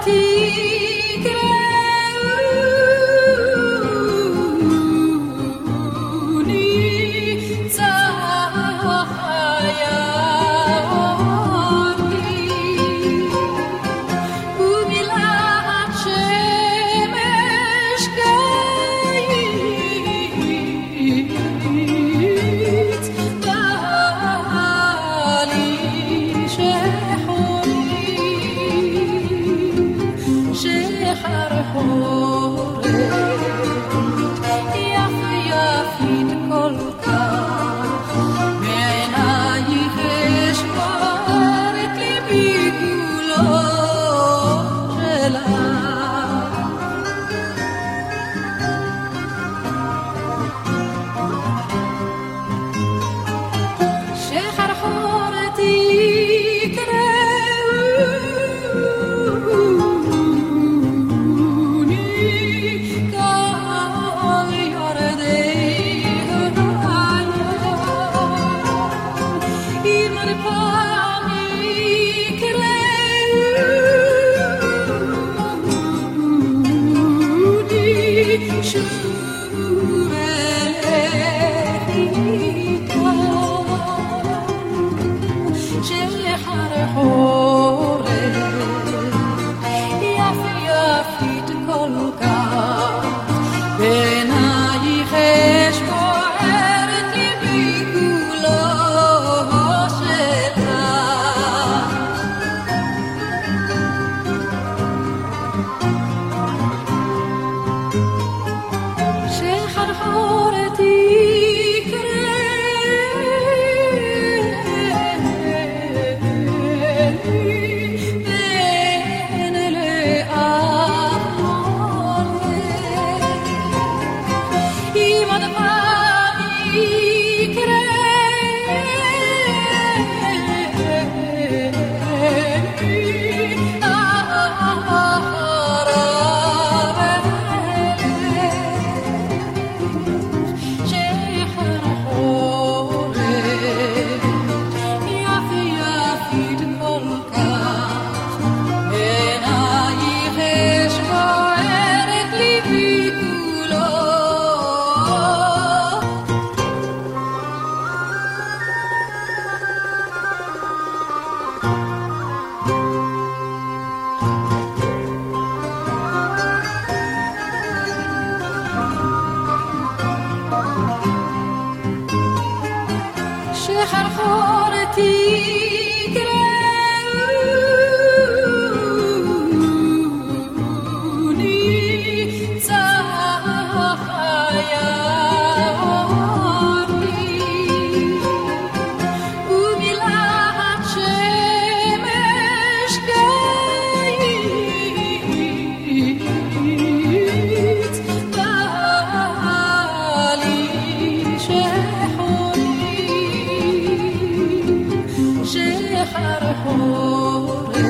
partir. شهر حوره